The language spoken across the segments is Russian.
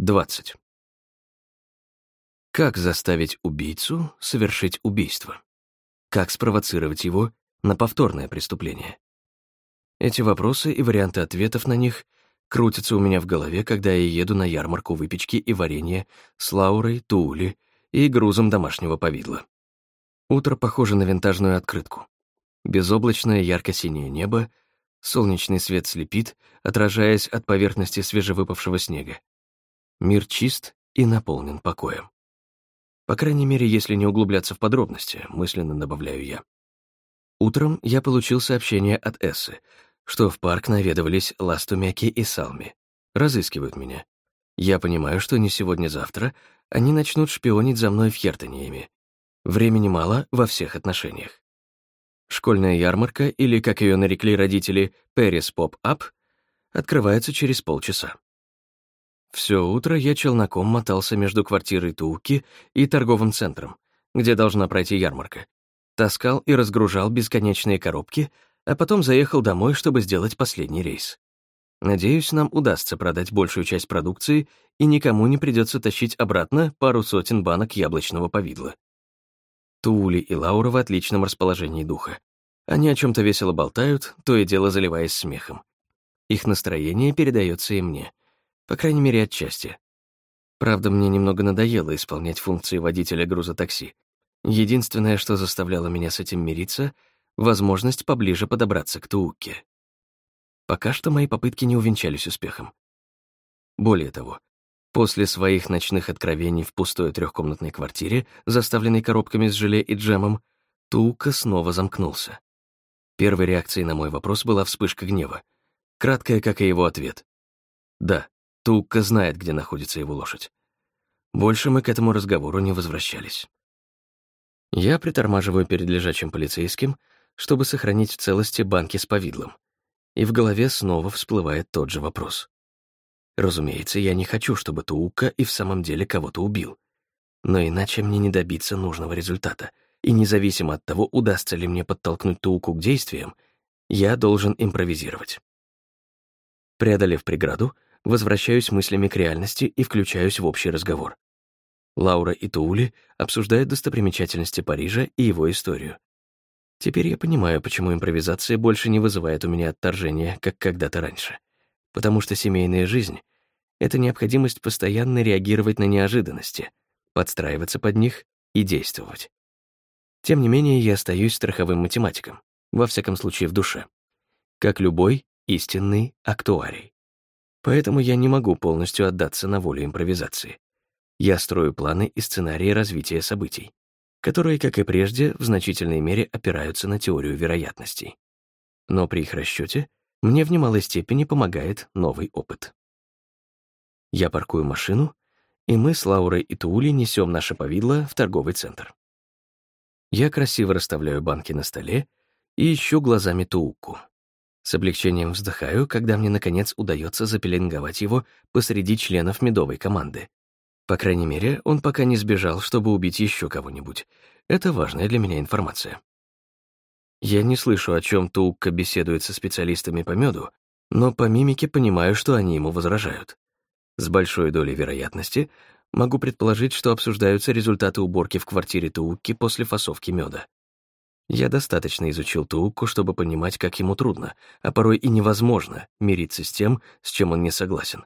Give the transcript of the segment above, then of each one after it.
20. Как заставить убийцу совершить убийство? Как спровоцировать его на повторное преступление? Эти вопросы и варианты ответов на них крутятся у меня в голове, когда я еду на ярмарку выпечки и варенья с Лаурой, Тули и грузом домашнего повидла. Утро похоже на винтажную открытку. Безоблачное ярко-синее небо, солнечный свет слепит, отражаясь от поверхности свежевыпавшего снега. Мир чист и наполнен покоем. По крайней мере, если не углубляться в подробности, мысленно добавляю я. Утром я получил сообщение от Эссы, что в парк наведывались Ластумяки и Салми. Разыскивают меня. Я понимаю, что не сегодня-завтра они начнут шпионить за мной в Хертониями. Времени мало во всех отношениях. Школьная ярмарка, или, как ее нарекли родители, Пэрис Поп-Ап, открывается через полчаса. Все утро я челноком мотался между квартирой Туки и торговым центром, где должна пройти ярмарка. Таскал и разгружал бесконечные коробки, а потом заехал домой, чтобы сделать последний рейс. Надеюсь, нам удастся продать большую часть продукции, и никому не придется тащить обратно пару сотен банок яблочного повидла. Тули и Лаура в отличном расположении духа. Они о чем то весело болтают, то и дело заливаясь смехом. Их настроение передается и мне — по крайней мере, отчасти. Правда, мне немного надоело исполнять функции водителя грузотакси. Единственное, что заставляло меня с этим мириться — возможность поближе подобраться к Туукке. Пока что мои попытки не увенчались успехом. Более того, после своих ночных откровений в пустой трехкомнатной квартире, заставленной коробками с желе и джемом, Туукка снова замкнулся. Первой реакцией на мой вопрос была вспышка гнева, краткая, как и его ответ. «Да, Тукка знает, где находится его лошадь. Больше мы к этому разговору не возвращались. Я притормаживаю перед лежачим полицейским, чтобы сохранить в целости банки с повидлом. И в голове снова всплывает тот же вопрос. Разумеется, я не хочу, чтобы Туука и в самом деле кого-то убил. Но иначе мне не добиться нужного результата. И независимо от того, удастся ли мне подтолкнуть Тууку к действиям, я должен импровизировать. Преодолев преграду, возвращаюсь мыслями к реальности и включаюсь в общий разговор. Лаура и Туули обсуждают достопримечательности Парижа и его историю. Теперь я понимаю, почему импровизация больше не вызывает у меня отторжения, как когда-то раньше. Потому что семейная жизнь — это необходимость постоянно реагировать на неожиданности, подстраиваться под них и действовать. Тем не менее, я остаюсь страховым математиком, во всяком случае в душе, как любой истинный актуарий. Поэтому я не могу полностью отдаться на волю импровизации. Я строю планы и сценарии развития событий, которые, как и прежде, в значительной мере опираются на теорию вероятностей. Но при их расчете мне в немалой степени помогает новый опыт. Я паркую машину, и мы с Лаурой и Туули несем наше повидло в торговый центр. Я красиво расставляю банки на столе и ищу глазами Тууку. С облегчением вздыхаю, когда мне, наконец, удается запеленговать его посреди членов медовой команды. По крайней мере, он пока не сбежал, чтобы убить еще кого-нибудь. Это важная для меня информация. Я не слышу, о чем Туукка беседует со специалистами по меду, но по мимике понимаю, что они ему возражают. С большой долей вероятности могу предположить, что обсуждаются результаты уборки в квартире Туукки после фасовки меда. Я достаточно изучил Тууку, чтобы понимать, как ему трудно, а порой и невозможно мириться с тем, с чем он не согласен.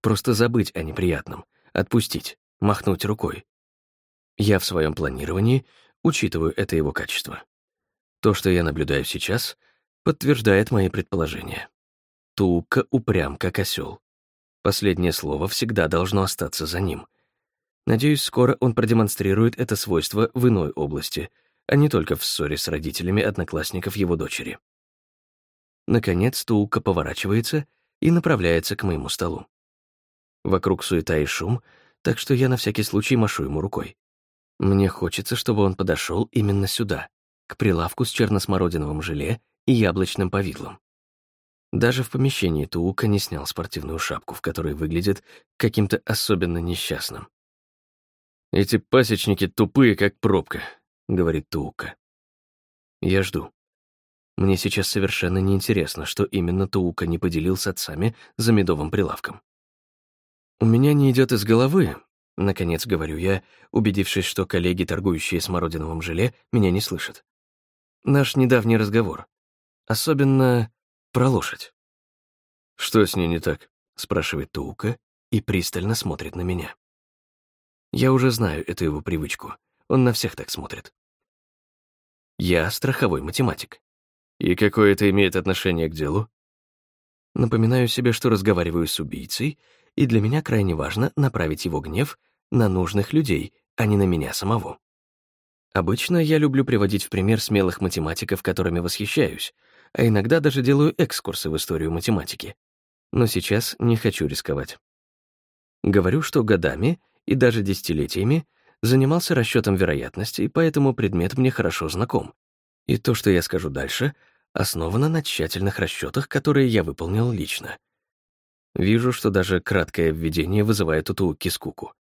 Просто забыть о неприятном, отпустить, махнуть рукой. Я в своем планировании учитываю это его качество. То, что я наблюдаю сейчас, подтверждает мои предположения. Туука упрям, как осел. Последнее слово всегда должно остаться за ним. Надеюсь, скоро он продемонстрирует это свойство в иной области — а не только в ссоре с родителями одноклассников его дочери. Наконец Тулка поворачивается и направляется к моему столу. Вокруг суета и шум, так что я на всякий случай машу ему рукой. Мне хочется, чтобы он подошел именно сюда, к прилавку с черносмородиновым желе и яблочным повидлом. Даже в помещении Туука не снял спортивную шапку, в которой выглядит каким-то особенно несчастным. «Эти пасечники тупые, как пробка», — говорит Туука. Я жду. Мне сейчас совершенно неинтересно, что именно Туука не поделил с отцами за медовым прилавком. У меня не идет из головы, наконец говорю я, убедившись, что коллеги, торгующие смородиновым желе, меня не слышат. Наш недавний разговор. Особенно про лошадь. «Что с ней не так?» — спрашивает Туука и пристально смотрит на меня. Я уже знаю эту его привычку. Он на всех так смотрит. Я страховой математик. И какое это имеет отношение к делу? Напоминаю себе, что разговариваю с убийцей, и для меня крайне важно направить его гнев на нужных людей, а не на меня самого. Обычно я люблю приводить в пример смелых математиков, которыми восхищаюсь, а иногда даже делаю экскурсы в историю математики. Но сейчас не хочу рисковать. Говорю, что годами и даже десятилетиями занимался расчетом вероятности, и поэтому предмет мне хорошо знаком. И то, что я скажу дальше, основано на тщательных расчетах, которые я выполнил лично. Вижу, что даже краткое введение вызывает у Тууки скуку.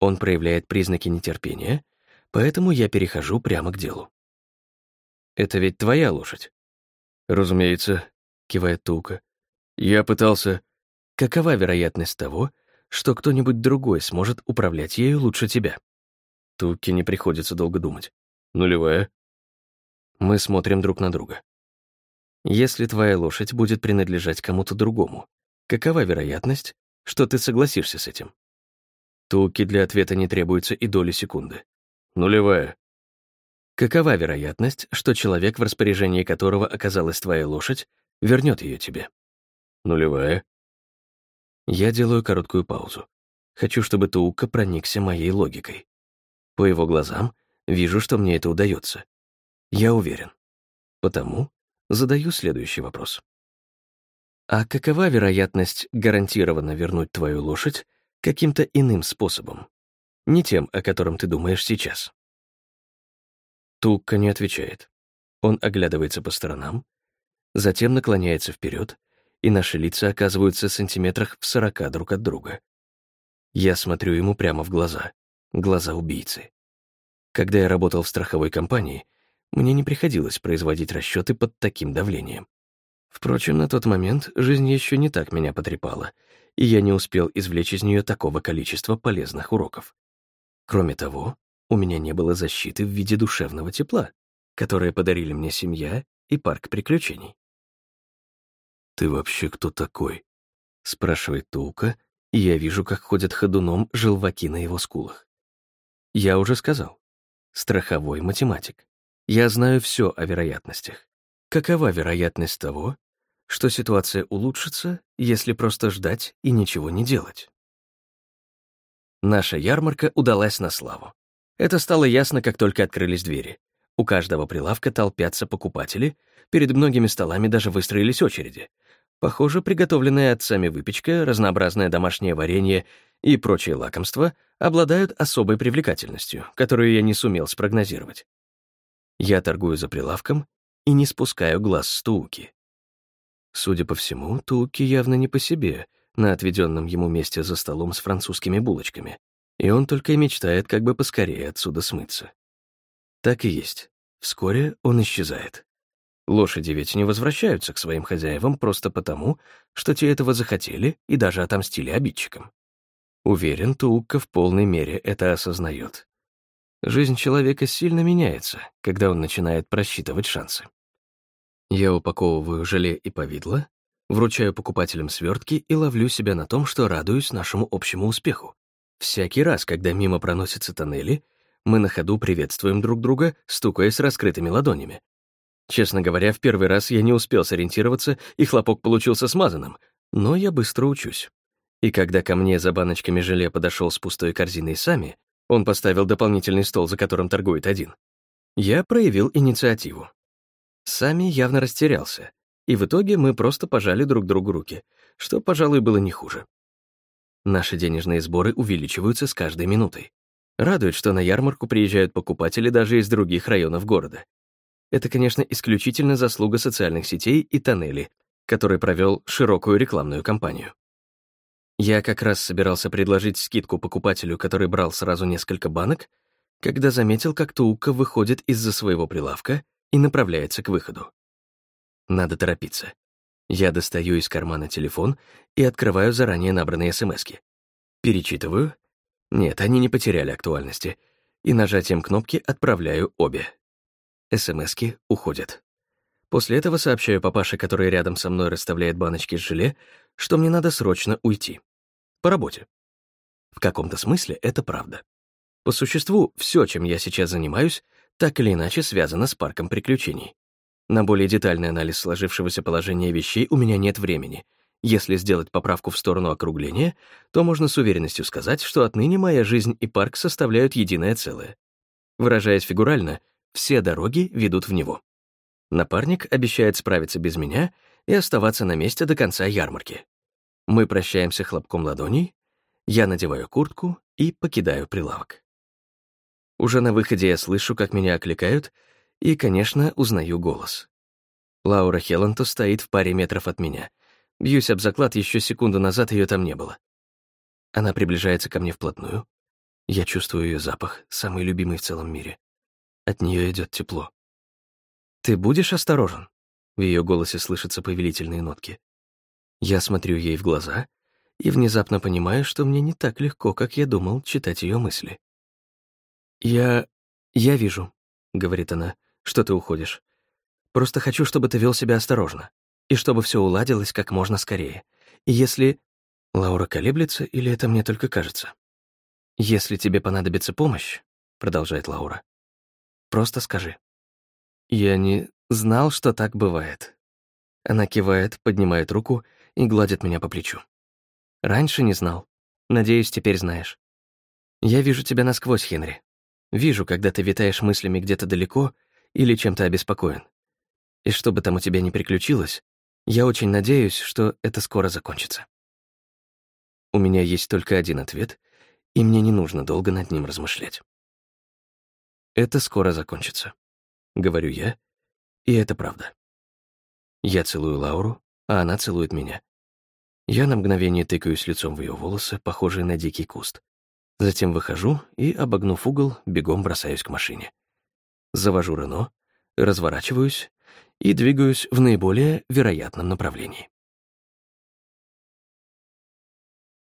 Он проявляет признаки нетерпения, поэтому я перехожу прямо к делу. «Это ведь твоя лошадь?» «Разумеется», — кивает Тука. «Я пытался...» «Какова вероятность того, что кто-нибудь другой сможет управлять ею лучше тебя?» Туке не приходится долго думать. «Нулевая». Мы смотрим друг на друга. Если твоя лошадь будет принадлежать кому-то другому, какова вероятность, что ты согласишься с этим? Туки для ответа не требуется и доли секунды. Нулевая. Какова вероятность, что человек, в распоряжении которого оказалась твоя лошадь, вернет ее тебе? Нулевая. Я делаю короткую паузу. Хочу, чтобы Туука проникся моей логикой. По его глазам вижу, что мне это удается. Я уверен. Потому задаю следующий вопрос. А какова вероятность гарантированно вернуть твою лошадь каким-то иным способом, не тем, о котором ты думаешь сейчас? Тукка не отвечает. Он оглядывается по сторонам, затем наклоняется вперед, и наши лица оказываются в сантиметрах в сорока друг от друга. Я смотрю ему прямо в глаза, глаза убийцы. Когда я работал в страховой компании, мне не приходилось производить расчеты под таким давлением. Впрочем, на тот момент жизнь еще не так меня потрепала, и я не успел извлечь из нее такого количества полезных уроков. Кроме того, у меня не было защиты в виде душевного тепла, которое подарили мне семья и парк приключений. «Ты вообще кто такой?» — спрашивает Тука, и я вижу, как ходят ходуном желваки на его скулах. Я уже сказал. Страховой математик. Я знаю все о вероятностях. Какова вероятность того, что ситуация улучшится, если просто ждать и ничего не делать? Наша ярмарка удалась на славу. Это стало ясно, как только открылись двери. У каждого прилавка толпятся покупатели, перед многими столами даже выстроились очереди. Похоже, приготовленная отцами выпечка, разнообразное домашнее варенье и прочие лакомства обладают особой привлекательностью, которую я не сумел спрогнозировать. Я торгую за прилавком и не спускаю глаз с Тууки. Судя по всему, Тууки явно не по себе на отведенном ему месте за столом с французскими булочками, и он только и мечтает как бы поскорее отсюда смыться. Так и есть. Вскоре он исчезает. Лошади ведь не возвращаются к своим хозяевам просто потому, что те этого захотели и даже отомстили обидчикам. Уверен, Туукка в полной мере это осознает. Жизнь человека сильно меняется, когда он начинает просчитывать шансы. Я упаковываю желе и повидло, вручаю покупателям свертки и ловлю себя на том, что радуюсь нашему общему успеху. Всякий раз, когда мимо проносятся тоннели, мы на ходу приветствуем друг друга, стукая с раскрытыми ладонями. Честно говоря, в первый раз я не успел сориентироваться, и хлопок получился смазанным, но я быстро учусь. И когда ко мне за баночками желе подошел с пустой корзиной сами, он поставил дополнительный стол, за которым торгует один. Я проявил инициативу. Сами явно растерялся, и в итоге мы просто пожали друг другу руки, что, пожалуй, было не хуже. Наши денежные сборы увеличиваются с каждой минутой. Радует, что на ярмарку приезжают покупатели даже из других районов города. Это, конечно, исключительно заслуга социальных сетей и тоннели, который провел широкую рекламную кампанию. Я как раз собирался предложить скидку покупателю, который брал сразу несколько банок, когда заметил, как Туука выходит из-за своего прилавка и направляется к выходу. Надо торопиться. Я достаю из кармана телефон и открываю заранее набранные смски. Перечитываю. Нет, они не потеряли актуальности. И нажатием кнопки отправляю обе. СМСки уходят. После этого сообщаю папаше, который рядом со мной расставляет баночки с желе, что мне надо срочно уйти. По работе. В каком-то смысле это правда. По существу, все, чем я сейчас занимаюсь, так или иначе связано с парком приключений. На более детальный анализ сложившегося положения вещей у меня нет времени. Если сделать поправку в сторону округления, то можно с уверенностью сказать, что отныне моя жизнь и парк составляют единое целое. Выражаясь фигурально, все дороги ведут в него. Напарник обещает справиться без меня и оставаться на месте до конца ярмарки. Мы прощаемся хлопком ладоней, я надеваю куртку и покидаю прилавок. Уже на выходе я слышу, как меня окликают, и, конечно, узнаю голос. Лаура Хелланту стоит в паре метров от меня. Бьюсь об заклад, еще секунду назад ее там не было. Она приближается ко мне вплотную. Я чувствую ее запах, самый любимый в целом мире. От нее идет тепло. «Ты будешь осторожен?» В ее голосе слышатся повелительные нотки. Я смотрю ей в глаза и внезапно понимаю, что мне не так легко, как я думал, читать ее мысли. «Я... я вижу», — говорит она, — «что ты уходишь. Просто хочу, чтобы ты вел себя осторожно, и чтобы все уладилось как можно скорее. И если...» Лаура колеблется, или это мне только кажется? «Если тебе понадобится помощь», — продолжает Лаура, — «просто скажи». Я не знал, что так бывает. Она кивает, поднимает руку и гладит меня по плечу. Раньше не знал. Надеюсь, теперь знаешь. Я вижу тебя насквозь, Хенри. Вижу, когда ты витаешь мыслями где-то далеко или чем-то обеспокоен. И что бы там у тебя ни приключилось, я очень надеюсь, что это скоро закончится. У меня есть только один ответ, и мне не нужно долго над ним размышлять. Это скоро закончится, говорю я, и это правда. Я целую Лауру, а она целует меня. Я на мгновение тыкаюсь лицом в ее волосы, похожие на дикий куст. Затем выхожу и, обогнув угол, бегом бросаюсь к машине. Завожу Рено, разворачиваюсь и двигаюсь в наиболее вероятном направлении.